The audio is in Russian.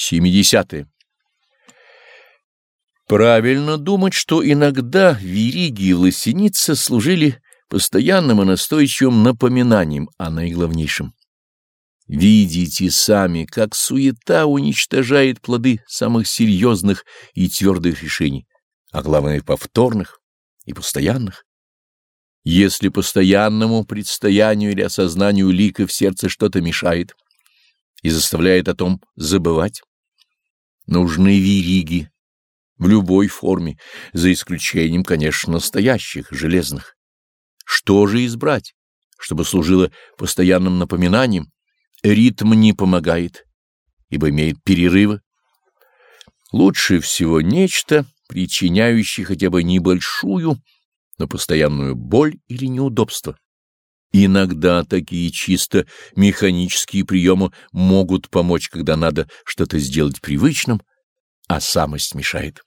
70. -е. Правильно думать, что иногда вериги и власеница служили постоянным и настойчивым напоминанием о наиглавнейшем. Видите сами, как суета уничтожает плоды самых серьезных и твердых решений, а главное повторных и постоянных. Если постоянному предстоянию или осознанию лика в сердце что-то мешает и заставляет о том забывать, нужны вериги в любой форме, за исключением, конечно, настоящих, железных. Что же избрать, чтобы служило постоянным напоминанием? Ритм не помогает, ибо имеет перерывы. Лучше всего нечто, причиняющее хотя бы небольшую, но постоянную боль или неудобство. Иногда такие чисто механические приемы могут помочь, когда надо что-то сделать привычным, а самость мешает.